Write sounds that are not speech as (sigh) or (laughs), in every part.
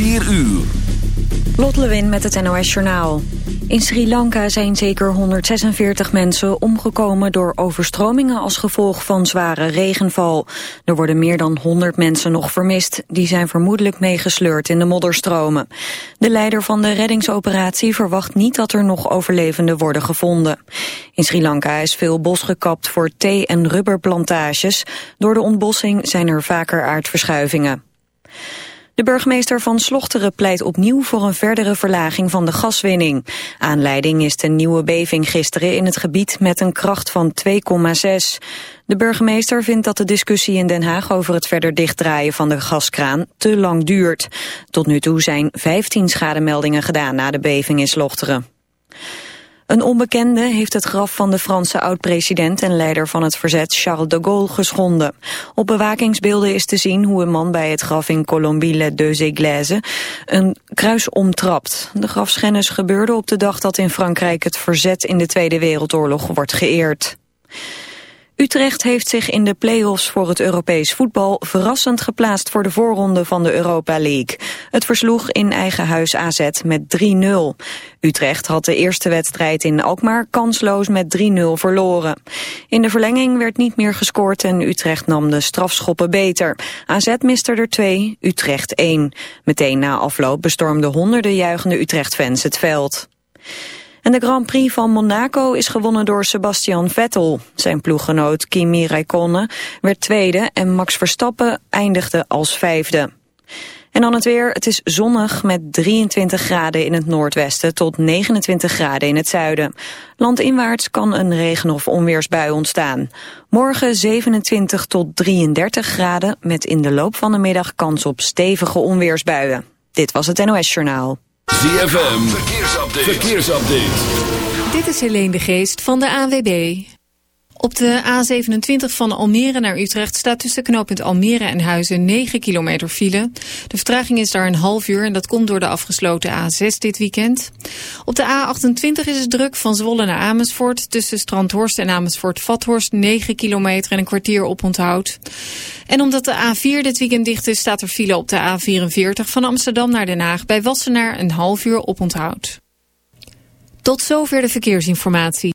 4 uur. Lot Lewin met het NOS Journaal. In Sri Lanka zijn zeker 146 mensen omgekomen door overstromingen als gevolg van zware regenval. Er worden meer dan 100 mensen nog vermist. Die zijn vermoedelijk meegesleurd in de modderstromen. De leider van de reddingsoperatie verwacht niet dat er nog overlevenden worden gevonden. In Sri Lanka is veel bos gekapt voor thee- en rubberplantages. Door de ontbossing zijn er vaker aardverschuivingen. De burgemeester van Slochteren pleit opnieuw voor een verdere verlaging van de gaswinning. Aanleiding is de nieuwe beving gisteren in het gebied met een kracht van 2,6. De burgemeester vindt dat de discussie in Den Haag over het verder dichtdraaien van de gaskraan te lang duurt. Tot nu toe zijn 15 schademeldingen gedaan na de beving in Slochteren. Een onbekende heeft het graf van de Franse oud-president en leider van het verzet Charles de Gaulle geschonden. Op bewakingsbeelden is te zien hoe een man bij het graf in Colombie-les-Deux-Églises een kruis omtrapt. De grafschennis gebeurde op de dag dat in Frankrijk het verzet in de Tweede Wereldoorlog wordt geëerd. Utrecht heeft zich in de play-offs voor het Europees voetbal verrassend geplaatst voor de voorronde van de Europa League. Het versloeg in eigen huis AZ met 3-0. Utrecht had de eerste wedstrijd in Alkmaar kansloos met 3-0 verloren. In de verlenging werd niet meer gescoord en Utrecht nam de strafschoppen beter. AZ miste er twee, Utrecht één. Meteen na afloop bestormden honderden juichende Utrecht-fans het veld. En de Grand Prix van Monaco is gewonnen door Sebastian Vettel. Zijn ploeggenoot Kimi Räikkönen werd tweede en Max Verstappen eindigde als vijfde. En dan het weer. Het is zonnig met 23 graden in het noordwesten tot 29 graden in het zuiden. Landinwaarts kan een regen- of onweersbui ontstaan. Morgen 27 tot 33 graden met in de loop van de middag kans op stevige onweersbuien. Dit was het NOS Journaal. ZFM, verkeersupdate. verkeersupdate. Dit is Helene de Geest van de AWB. Op de A27 van Almere naar Utrecht staat tussen knooppunt Almere en Huizen 9 kilometer file. De vertraging is daar een half uur en dat komt door de afgesloten A6 dit weekend. Op de A28 is het druk van Zwolle naar Amersfoort. Tussen Strandhorst en Amersfoort-Vathorst 9 kilometer en een kwartier op onthoud. En omdat de A4 dit weekend dicht is, staat er file op de A44 van Amsterdam naar Den Haag bij Wassenaar een half uur op onthoud. Tot zover de verkeersinformatie.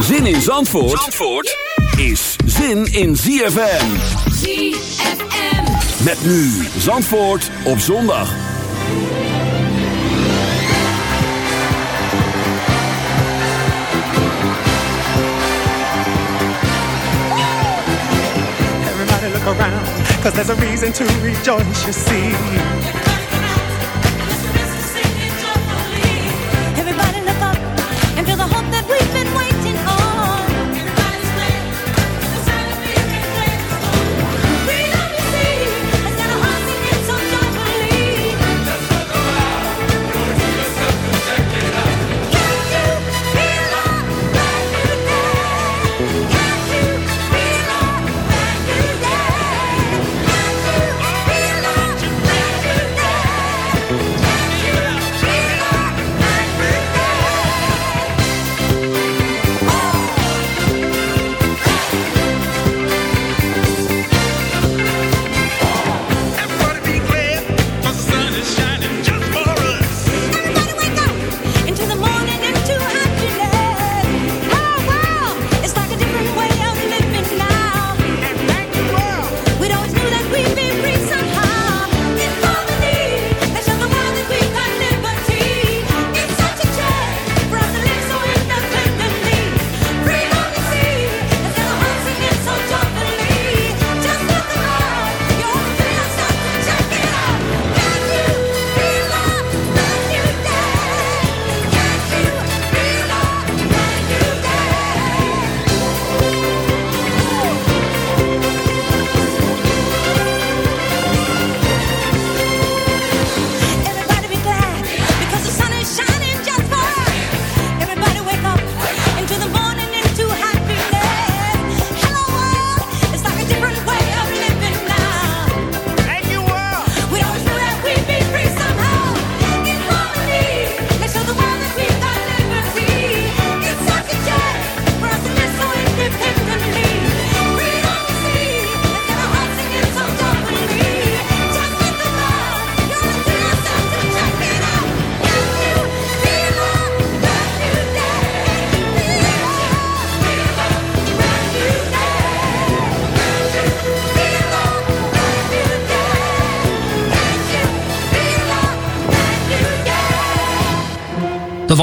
Zin in Zandvoort, Zandvoort is zin in ZFM. ZFM. Met nu Zandvoort op zondag. Everybody look around, cause there's a reason to rejoice, you see.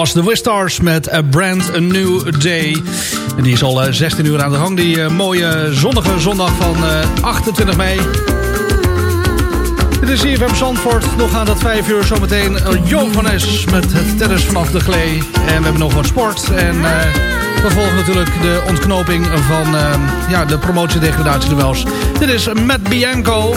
was de Wistars met A Brand New Day. En die is al eh, 16 uur aan de gang. Die eh, mooie zonnige zondag van eh, 28 mei. Dit is CFM Zandvoort. Nog aan dat 5 uur zometeen. Johannes van met het tennis vanaf de glee. En we hebben nog wat sport. En we volgen natuurlijk de ontknoping van uh, ja, de promotiedegradatie duels. Dit is Matt Bianco.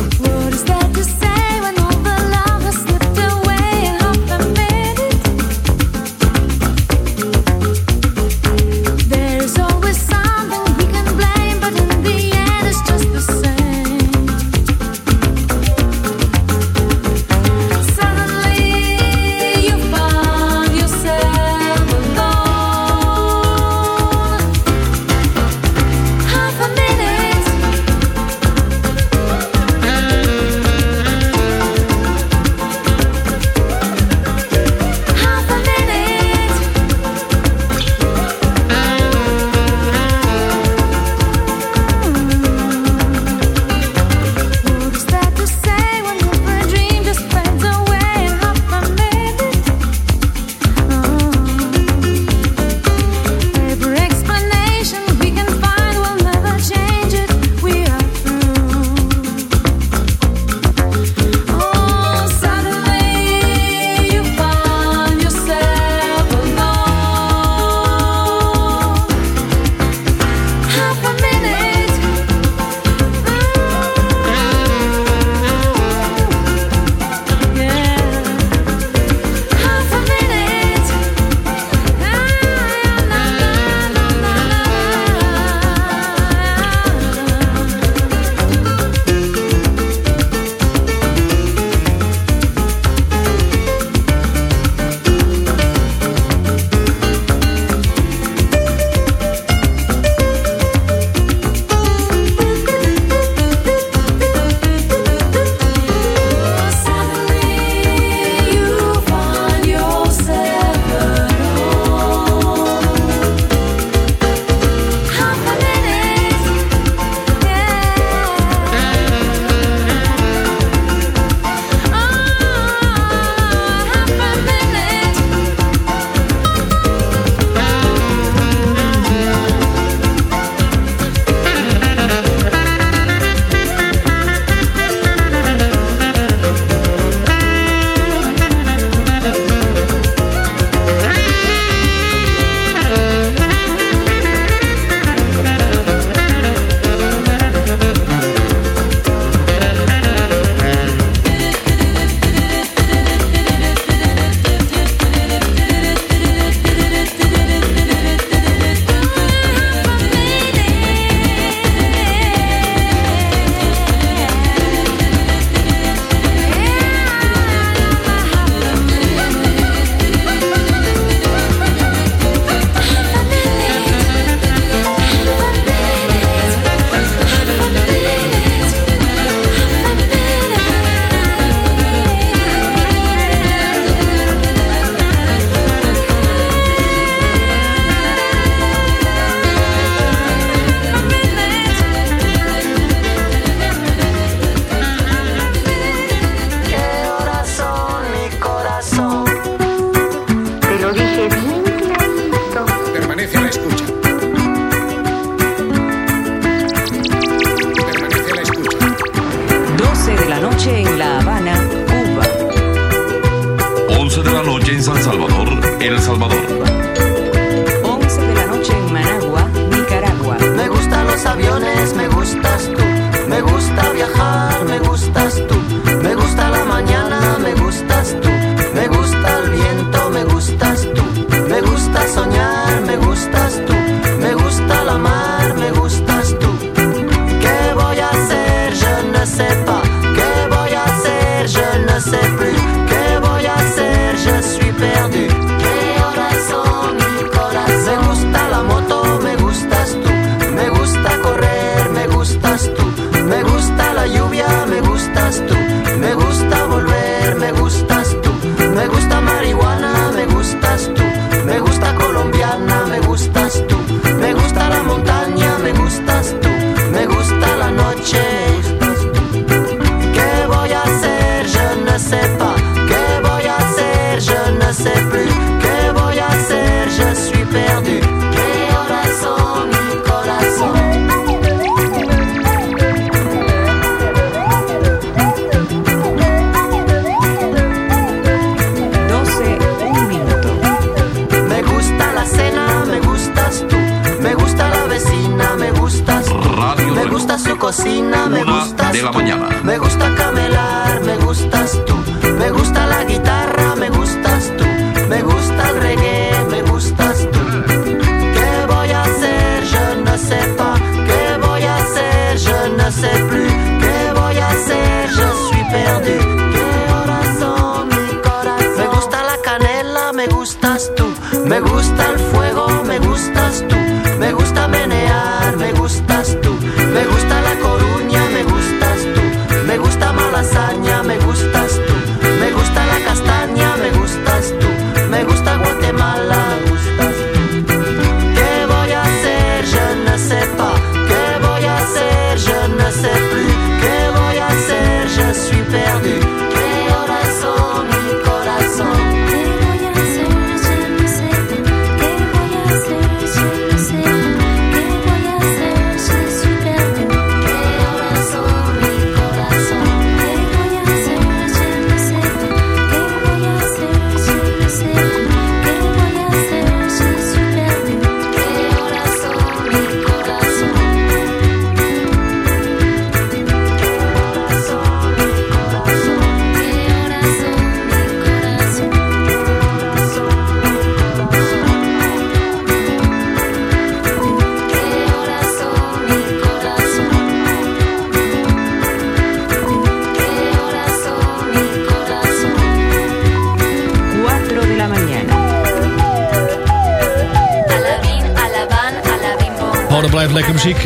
Lekker muziek.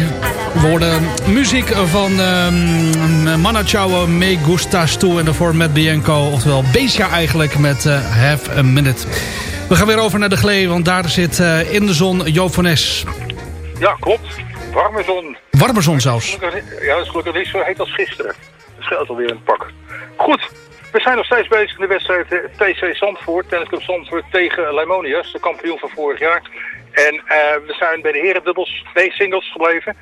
We hoorden muziek van um, Mana Chao, Me Gustas Tu en daarvoor met Bianco. Oftewel Beesja eigenlijk met eh, Have a Minute. We gaan weer over naar de Glee, want daar zit eh, in de zon Joop van. Ja, klopt. Warme zon. Warme zon zelfs. Ja, dat is gelukkig niet zo heet als gisteren. Dat scheelt alweer een pak. Goed, we zijn nog steeds bezig in de wedstrijd eh, TC Zandvoort. Tennisclub Zandvoort tegen Leimonius, de kampioen van vorig jaar. En eh, we zijn bij de herendubbels B-singles gebleven.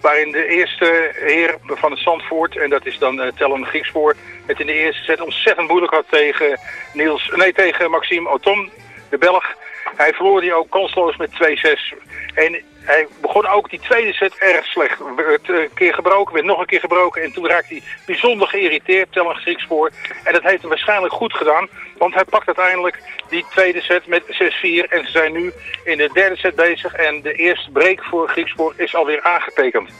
Waarin de eerste heer van het Zandvoort, en dat is dan uh, Tellen Griekspoor, het in de eerste set ontzettend moeilijk had tegen, Niels, nee, tegen Maxime Otom, de Belg. Hij verloor die ook kansloos met 2-6. En hij begon ook die tweede set erg slecht. Werd een keer gebroken, werd nog een keer gebroken. En toen raakte hij bijzonder geïrriteerd, Tellen Griekspoor. En dat heeft hem waarschijnlijk goed gedaan. Want hij pakt uiteindelijk die tweede set met 6-4. En ze zijn nu in de derde set bezig. En de eerste break voor Griekspoor is alweer aangetekend.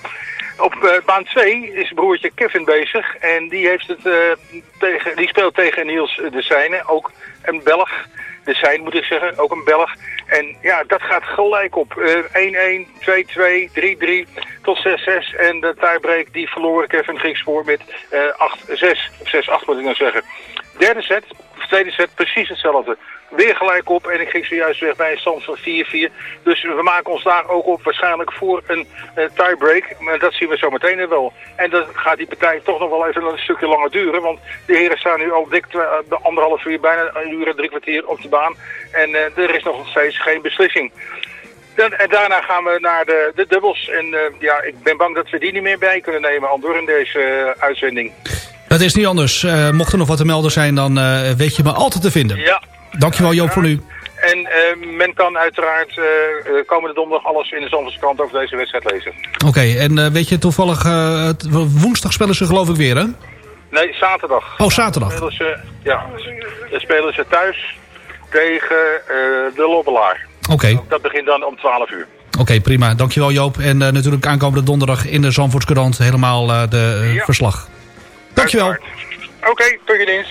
Op eh, baan 2 is broertje Kevin bezig. En die, heeft het, eh, tegen, die speelt tegen Niels de Seine, ook een Belg. De Seine moet ik zeggen, ook een Belg. En ja, dat gaat gelijk op. Eh, 1-1, 2-2, 3-3 tot 6-6. En de tiebreak die verloor Kevin Griekspoor met eh 8-6. Of 6-8 moet ik nou zeggen. Derde set, tweede set, precies hetzelfde. Weer gelijk op en ik ging zojuist weg bij een stand van 4-4. Dus we maken ons daar ook op waarschijnlijk voor een eh, tiebreak. Maar dat zien we zo meteen wel. En dan gaat die partij toch nog wel even een stukje langer duren. Want de heren staan nu al dik eh, anderhalf uur, bijna een uur en drie kwartier op de baan. En eh, er is nog steeds geen beslissing. Dan, en daarna gaan we naar de, de dubbels. En ja, ik ben bang dat we die niet meer bij kunnen nemen, Andor, in deze uitzending. Het is niet anders. Mocht er nog wat te melden zijn, dan weet je me altijd te vinden. Ja. Dankjewel Joop voor nu. En eh, men kan uiteraard eh, eh, komende donderdag alles in de Zandvoortse krant over deze wedstrijd lezen. Oké, en weet je toevallig, woensdag spelen ze geloof ik weer hè? Nee, zaterdag. Oh, zaterdag. Spelen ze, ja, dan spelen ze thuis tegen de Lobbelaar. Oké, Dat begint dan om 12 uur. oké, prima. Dankjewel Joop. En natuurlijk aankomende donderdag in de Zandvoortskrant helemaal de Ja. verslag. Dankjewel. Oké, tot je dienst.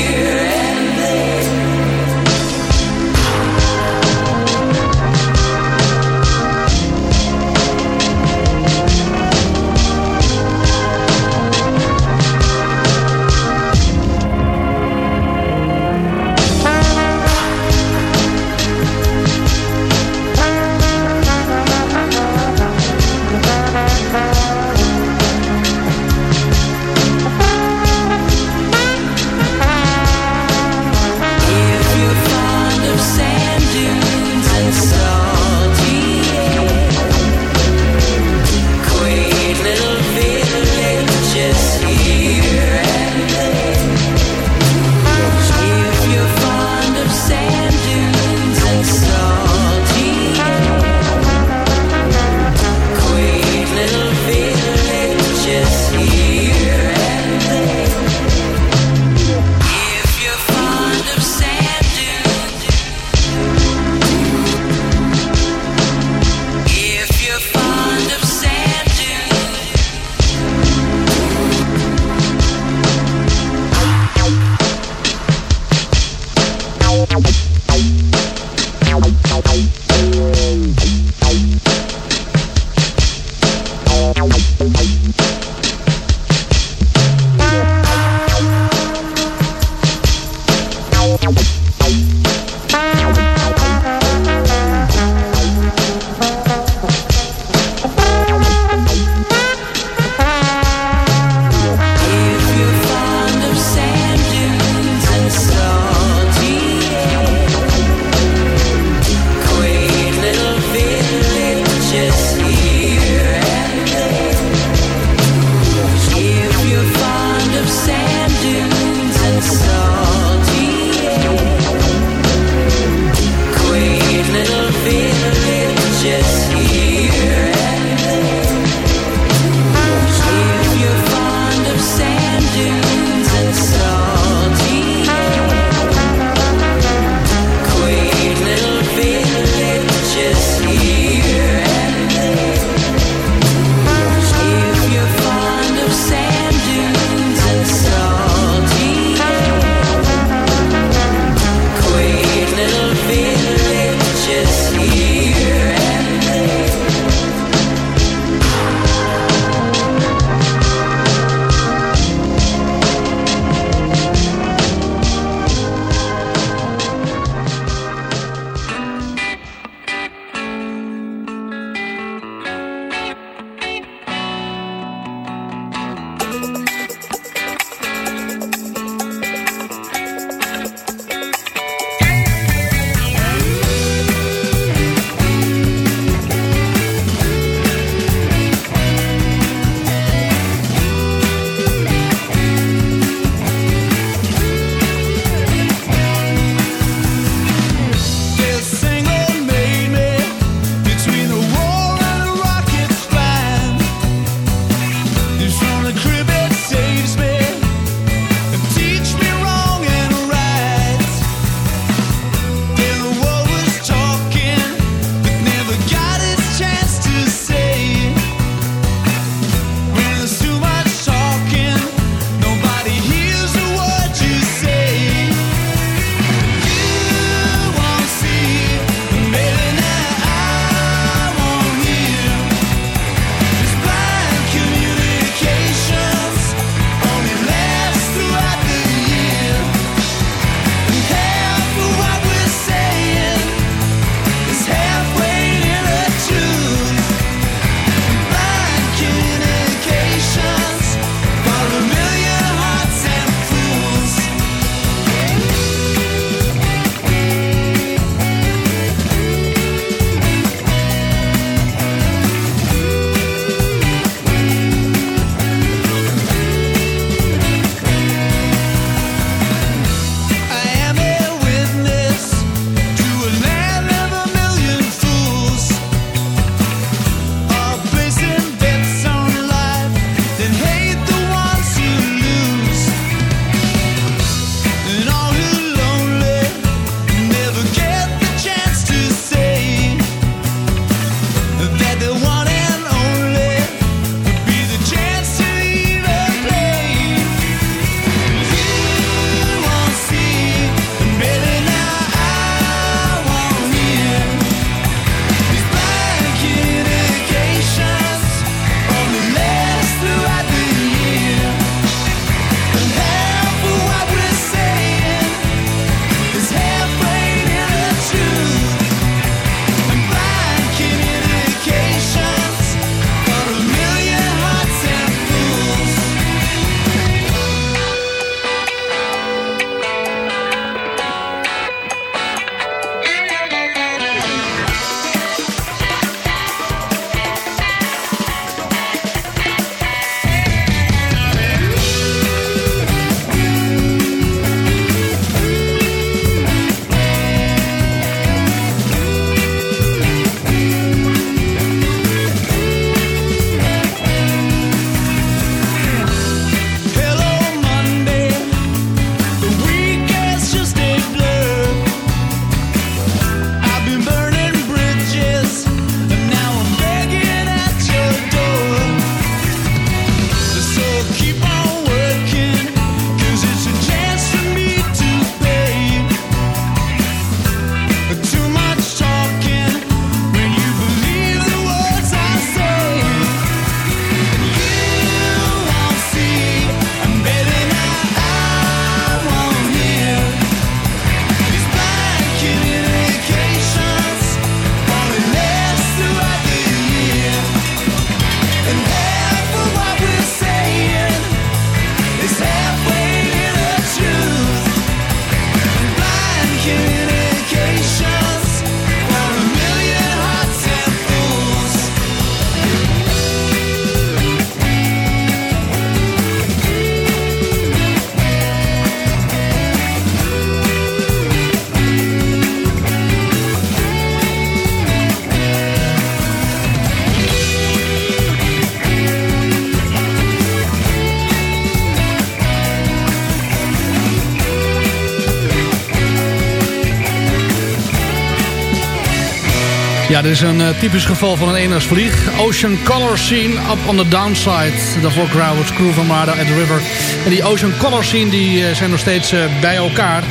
Dit is een eh, typisch geval van een eendagsvlieg. Ocean Color Scene, Up on the Downside. Daarvoor Crowd's Crew van Marda at the River. En die Ocean Color Scene die, eh, zijn nog steeds eh, bij elkaar.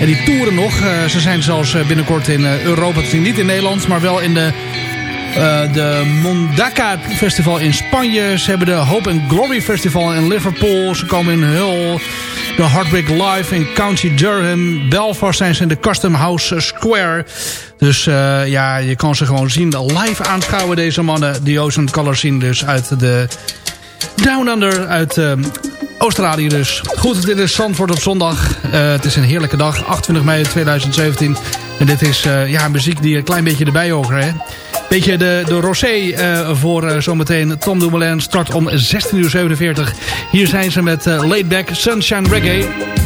En die toeren nog. Ze zijn zelfs binnenkort in Europa te zien. Niet in Nederland, maar wel in de, de Mondaka Festival in Spanje. Ze hebben de Hope and Glory Festival in Liverpool. Ze komen in Hull. De Heartbreak Live in County Durham. Belfast zijn ze in de Custom House Square. Dus eh, ja, je kan ze gewoon zien. Live aanschouwen deze mannen. Die Ocean Color zien dus uit de Down Under. Uit eh, Australië dus. Goed, dit is Zandvoort op zondag. Eh, het is een heerlijke dag. 28 mei 2017. En dit is ja, muziek die een klein beetje erbij hoort. Hè? Beetje de, de rosé voor zometeen Tom Dumoulin. Start om 16.47 uur. Hier zijn ze met eh, Laid Back Sunshine Reggae.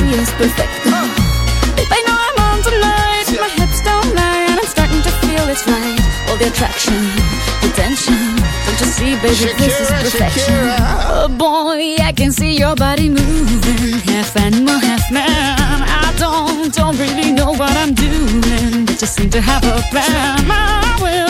See, baby, I it's perfect. Babe, I know I'm on tonight, my hips don't lie, and I'm starting to feel it's right. All the attraction, the tension. Don't you see, baby, this is perfection. Oh boy, I can see your body moving, half animal, half man. I don't, don't really know what I'm doing, but just seem to have a plan. My will,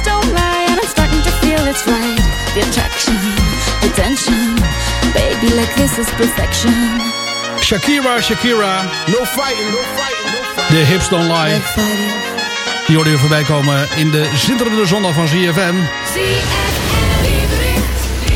my hips don't lie, and I'm starting to feel it's right. The attraction, the tension. Baby, like this is perfection. Shakira, Shakira. No fighting, no fighting, no fighting. De hips don't lie. Fighting. Die hoorde je voorbij komen in de zitterende zondag van ZFM.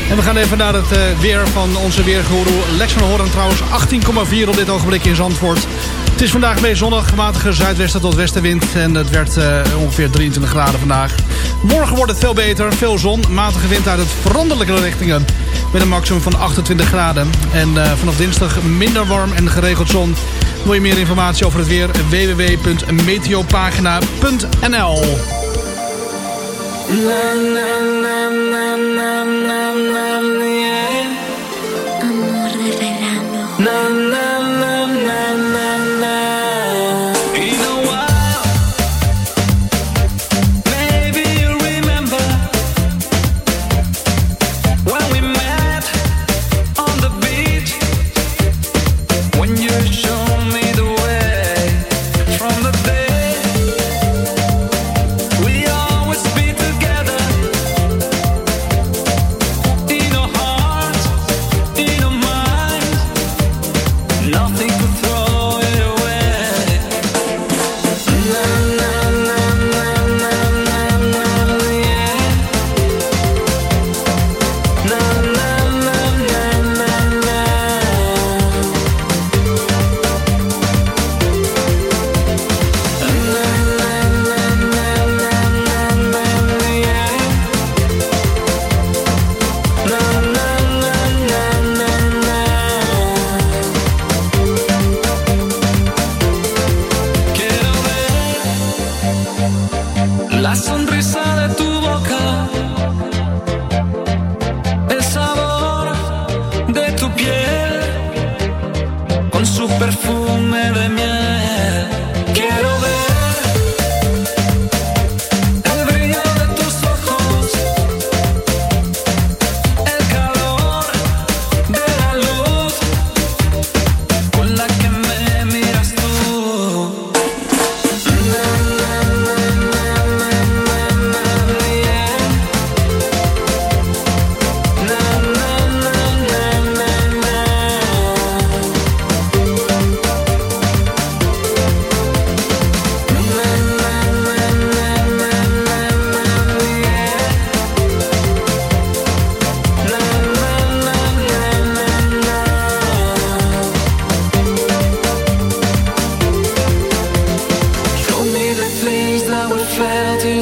En we gaan even naar het eh, weer van onze weergoeroe Lex van Hoorn trouwens. 18,4 op dit ogenblik in Zandvoort. Het is vandaag mee zonnig, matige zuidwesten tot westenwind. En het werd eh, ongeveer 23 graden vandaag. Morgen wordt het veel beter, veel zon. Matige wind uit het veranderlijke richtingen. Met een maximum van 28 graden. En eh, vanaf dinsdag minder warm en geregeld zon. Wil je meer informatie over het weer? www.meteopagina.nl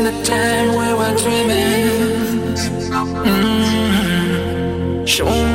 in the time we were dreaming. Mm, show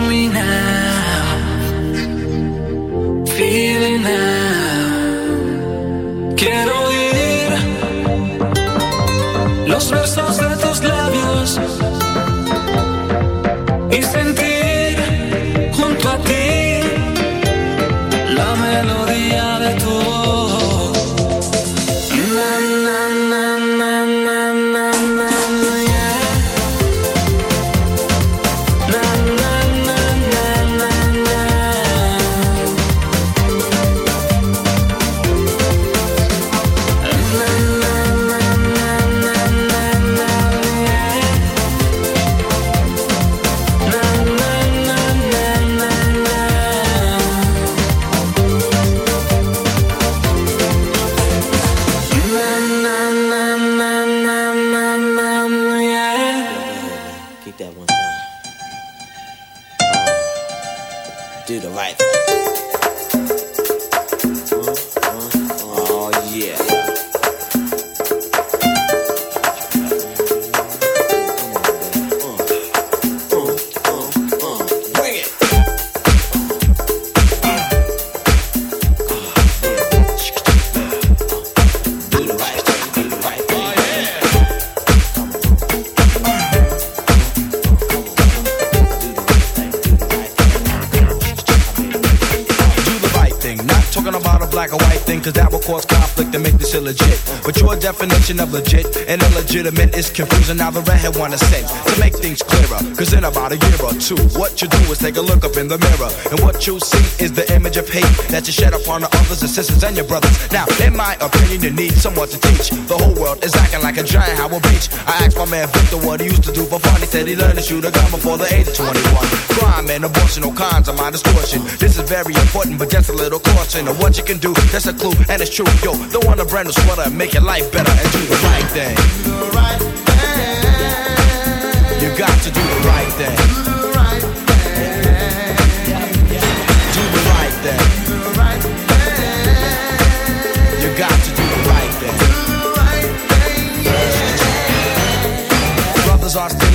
is confusing. Now the redhead wanna say to make things clearer. Cause in about a or two, what you do is take a look up in the mirror. And what you see is the image of hate that you shed upon the others, and sisters, and your brothers. Now, in my opinion, you need someone to teach. The whole world is acting like a giant Howard Beach. I asked my man Victor what he used to do for fun. He said he learned to shoot a gun before the age of 21. Crime and abortion, all kinds of my distortion. This is very important, but just a little caution of what you can do. That's a clue, and it's true. Yo, don't want a brand new sweater and make your life better and do the right thing. You got to do the right thing. Do the right thing. disaster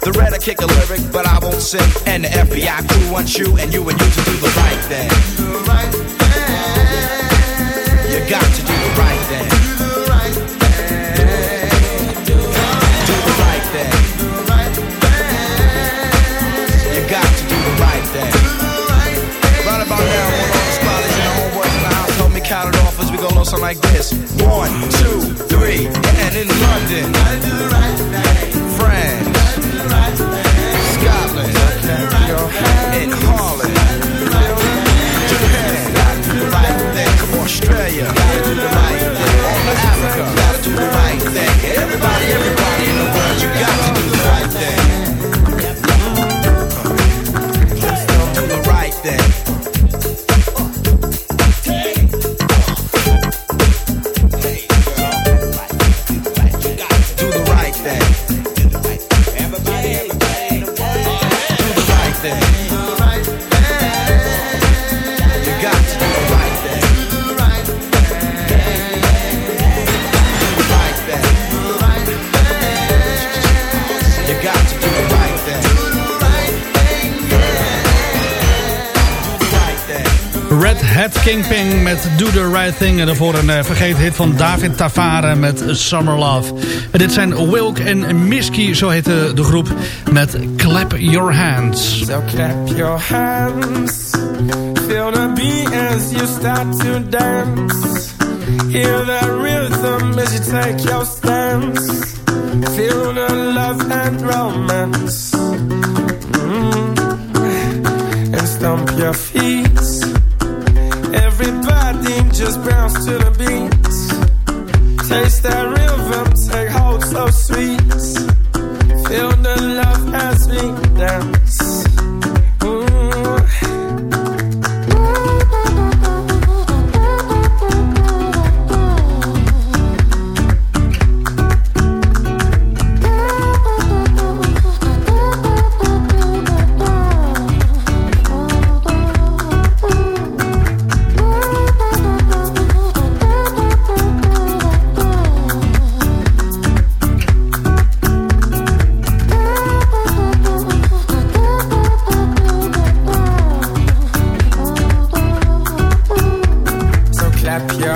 The red I kick a lyric, but I won't sing. And the FBI crew wants you and you and you to do the right thing. You got to do the right thing. Do the right thing. Do the right thing. You got to do the right thing. Right about now, I the the homeboys the me count it off as we go low something like this. One, two, three, and in London, France, Scotland, in Holland, Japan, come Australia, all of Africa, do the right thing. Everybody, everybody Thing. En daarvoor een uh, vergeten hit van David Tavare met Summer Love. En dit zijn Wilk en Misky, zo heette de groep, met Clap Your Hands. So clap your hands. Feel the beat as you start to dance. Hear the rhythm as you take your stance. Feel the love and romance. Mm. And stomp your feet. just bounce to the beats. Taste that rhythm, take hold so sweet. Feel the love as we dance.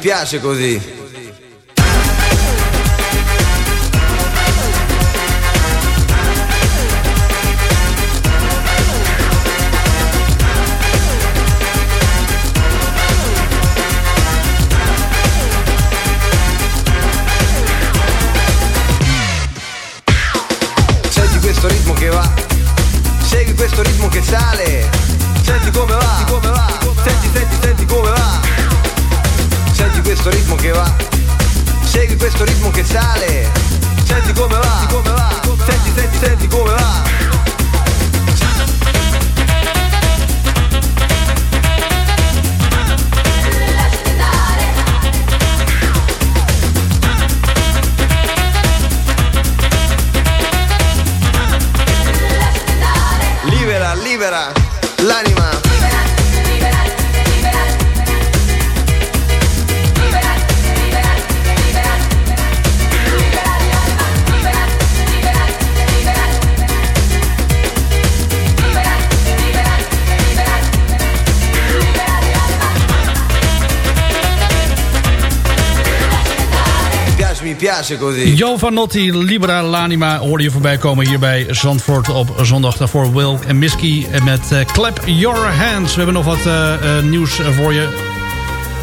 Piace, mi piace così. Piace, Notti, Libera Lanima hoorde je voorbij komen hier bij Zandvoort op zondag. Daarvoor Will en Misky met eh, Clap Your Hands. We hebben nog wat eh, eh, nieuws voor je.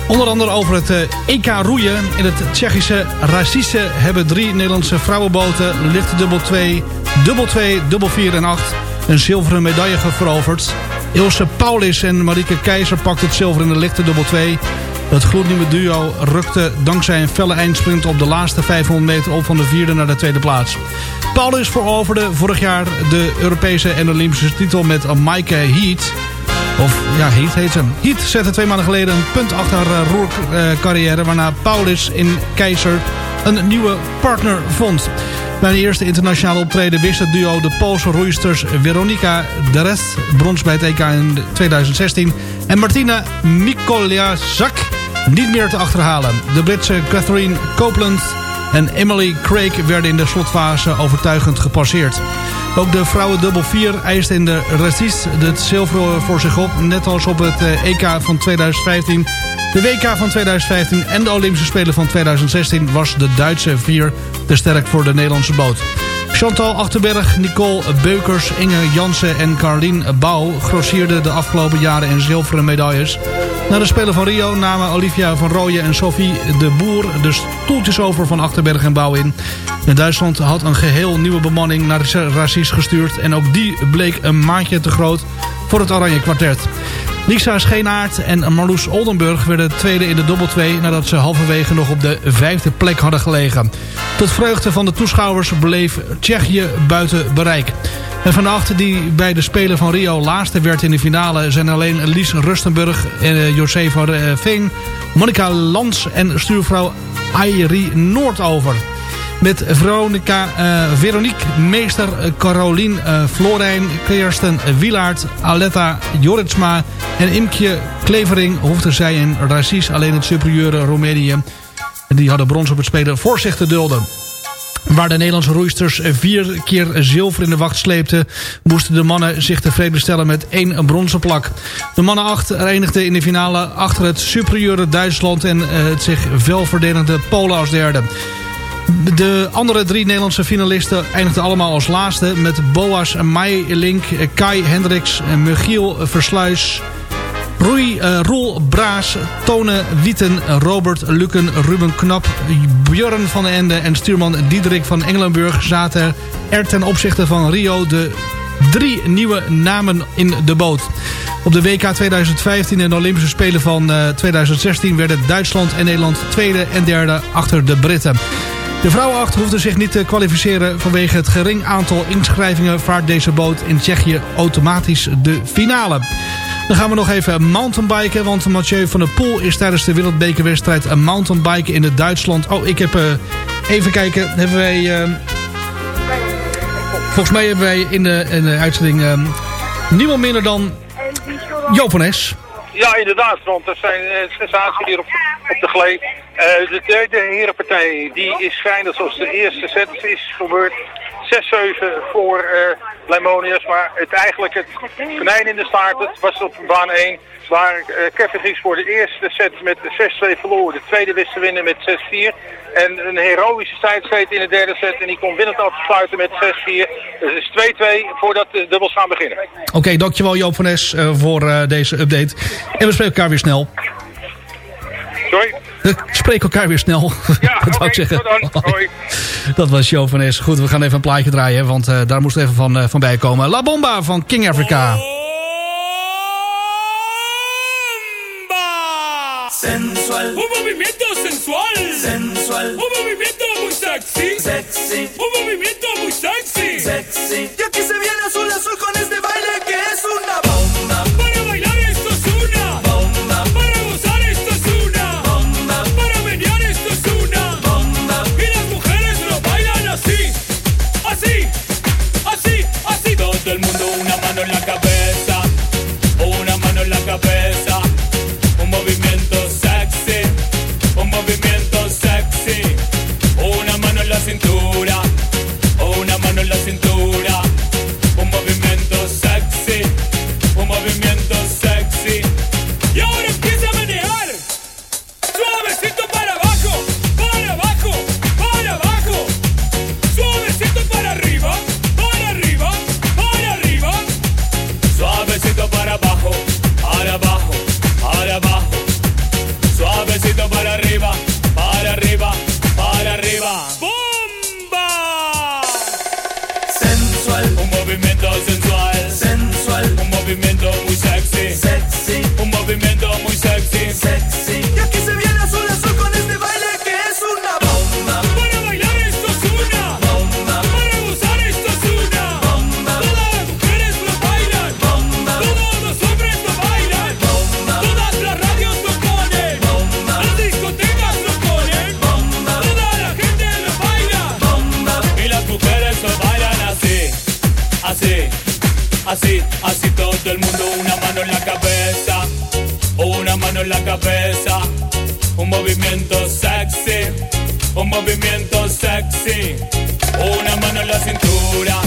Onder andere over het EK roeien. In het Tsjechische Racice hebben drie Nederlandse vrouwenboten... licht dubbel 2, dubbel 2, dubbel 4 en 8... een zilveren medaille veroverd. Ilse Paulis en Marieke Keizer pakt het zilver in de lichte dubbel 2... Het gloednieuwe duo rukte dankzij een felle eindsprint op de laatste 500 meter op van de vierde naar de tweede plaats. Paulus veroverde vorig jaar de Europese en Olympische titel met Maaike Heat. Of ja, Heat heet ze. Heat zette twee maanden geleden een punt achter haar roercarrière... waarna Paulus in Keizer een nieuwe partner vond. Bij een eerste internationale optreden wist het duo de Poolse roeisters Veronika de Rest... brons bij het EK in 2016... en Martina Mikoljazak niet meer te achterhalen. De Britse Catherine Copeland en Emily Craig werden in de slotfase overtuigend gepasseerd. Ook de vrouwen dubbel 4 eiste in de resist het zilver voor zich op. Net als op het eh, EK van 2015, de WK van 2015 en de Olympische Spelen van 2016... was de Duitse 4 te sterk voor de Nederlandse boot. Chantal Achterberg, Nicole Beukers, Inge Jansen en Carlien Bouw... grossierden de afgelopen jaren in zilveren medailles. Na de Spelen van Rio namen Olivia van Rooyen en Sophie de Boer... de stoeltjes over van Achterberg en Bouw in. En Duitsland had een geheel nieuwe bemanning naar Racis gestuurd... en ook die bleek een maandje te groot voor het Oranje Kwartet. Lisa Scheenaert en Marloes Oldenburg werden tweede in de dubbel 2... nadat ze halverwege nog op de vijfde plek hadden gelegen. Tot vreugde van de toeschouwers bleef Tsjechië buiten bereik. En van de acht die bij de Spelen van Rio laatste werd in de finale... zijn alleen Lies Rustenburg, eh, José van Veen, Monica Lans en stuurvrouw Airi Noordover. Met Veronica, eh, Veronique Meester, eh, Carolien eh, Florijn, Kirsten Wielaert, Aletta Joritsma en Imkje Klevering hoefden zij in Racis alleen het superieure Roemenië. Die hadden brons op het spelen voor zich te dulden. Waar de Nederlandse roeisters vier keer zilver in de wacht sleepten... moesten de mannen zich tevreden stellen met één bronzen plak. De mannen 8 eindigden in de finale achter het superieure Duitsland... en het zich velverdelende Polen als derde. De andere drie Nederlandse finalisten eindigden allemaal als laatste... met Boas Meijlink, Kai Hendricks, Michiel Versluis... Roei, eh, Roel Braas, Tone Wieten, Robert Luken, Ruben Knap, Björn van den Ende en stuurman Diederik van Engelenburg zaten er ten opzichte van Rio de drie nieuwe namen in de boot. Op de WK 2015 en de Olympische Spelen van eh, 2016 werden Duitsland en Nederland tweede en derde achter de Britten. De vrouwenacht hoefde zich niet te kwalificeren vanwege het gering aantal inschrijvingen vaart deze boot in Tsjechië automatisch de finale. Dan gaan we nog even mountainbiken. Want Mathieu van der Poel is tijdens de wereldbekerwedstrijd een mountainbiken in het Duitsland. Oh, ik heb... eh, even kijken. Hebben wij... eh, volgens mij hebben wij in de, in de uitzending... eh, niemand minder dan... Joop van Es. Ja, inderdaad, want er zijn eh, sensaties hier op, op de gleed. Eh, de tweede herenpartij die is fijn zoals de eerste set is gebeurd. 6-7 voor eh Leimonius, maar eigenlijk het konijn in de staart, was op baan 1. Waar eh Kevin Gies voor de eerste set met 6-2 verloor. De tweede wist te winnen met 6-4. En een heroïsche tijd steed in de derde set. En die kon winnend afsluiten met 6-4. Dus het is 2-2 voordat de dubbels gaan beginnen. Oké, dankjewel Joop van Es eh, voor eh, deze update. En we spreken elkaar weer snel. Sorry? We spreken elkaar weer snel. Ja, (laughs) dat ik zeggen. Hoi. (laughs) Dat was Joop van Es. Goed, we gaan even een plaatje draaien, want daar moest even van, van bij komen. La Bomba van King Africa. Sensual. Un movimiento sensual. Sensual. Un movimiento muy sexy. Sexy. Un movimiento muy sexy. Sexy. Y aquí se viene azul azul con un movimiento sexy, un movimiento sexy, una mano en la cintura,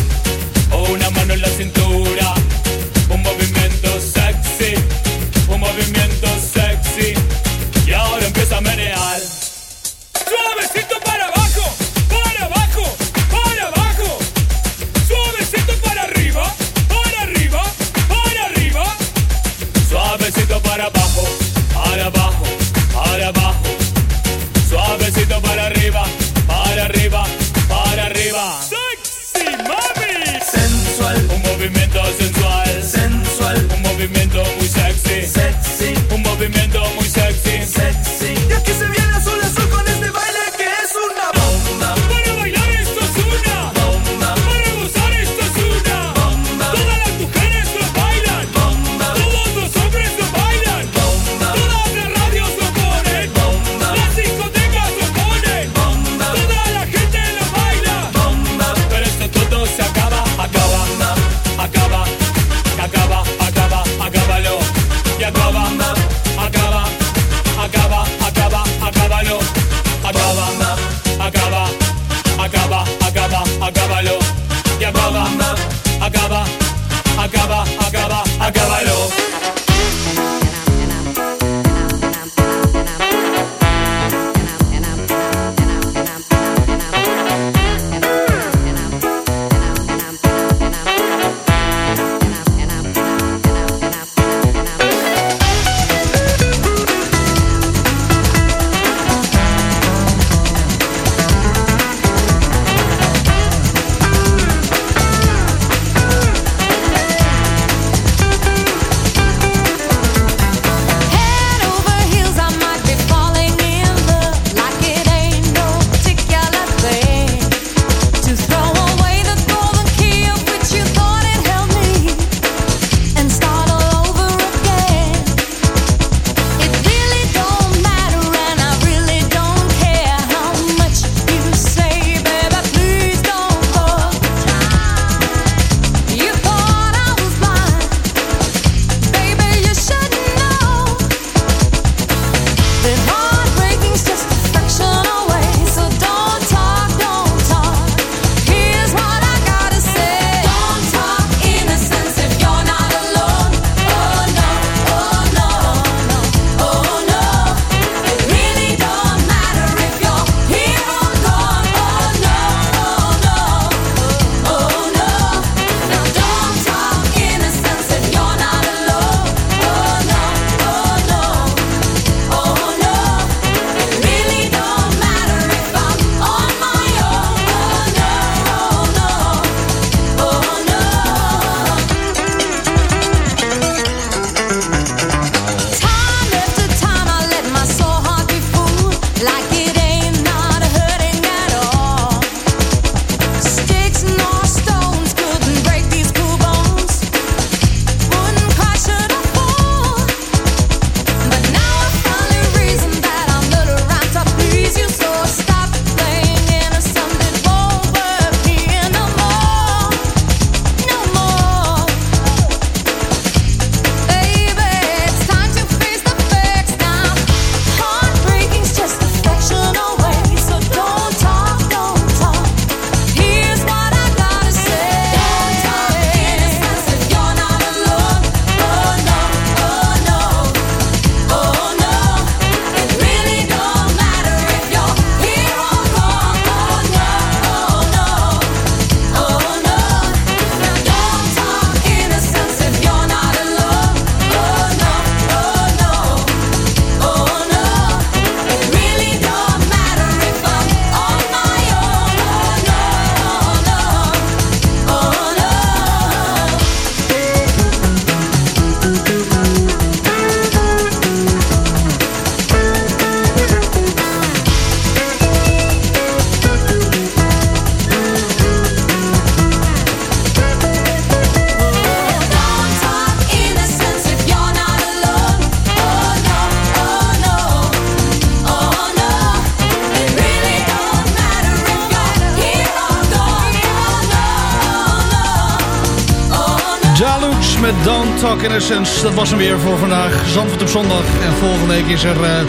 Dat was hem weer voor vandaag. Zandvoort op zondag. En volgende week is er eh,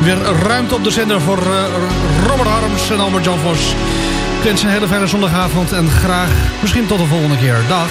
weer ruimte op de zender voor eh, Robert Harms en Albert Jan Vos. Ik wens een hele fijne zondagavond en graag misschien tot de volgende keer. Dag.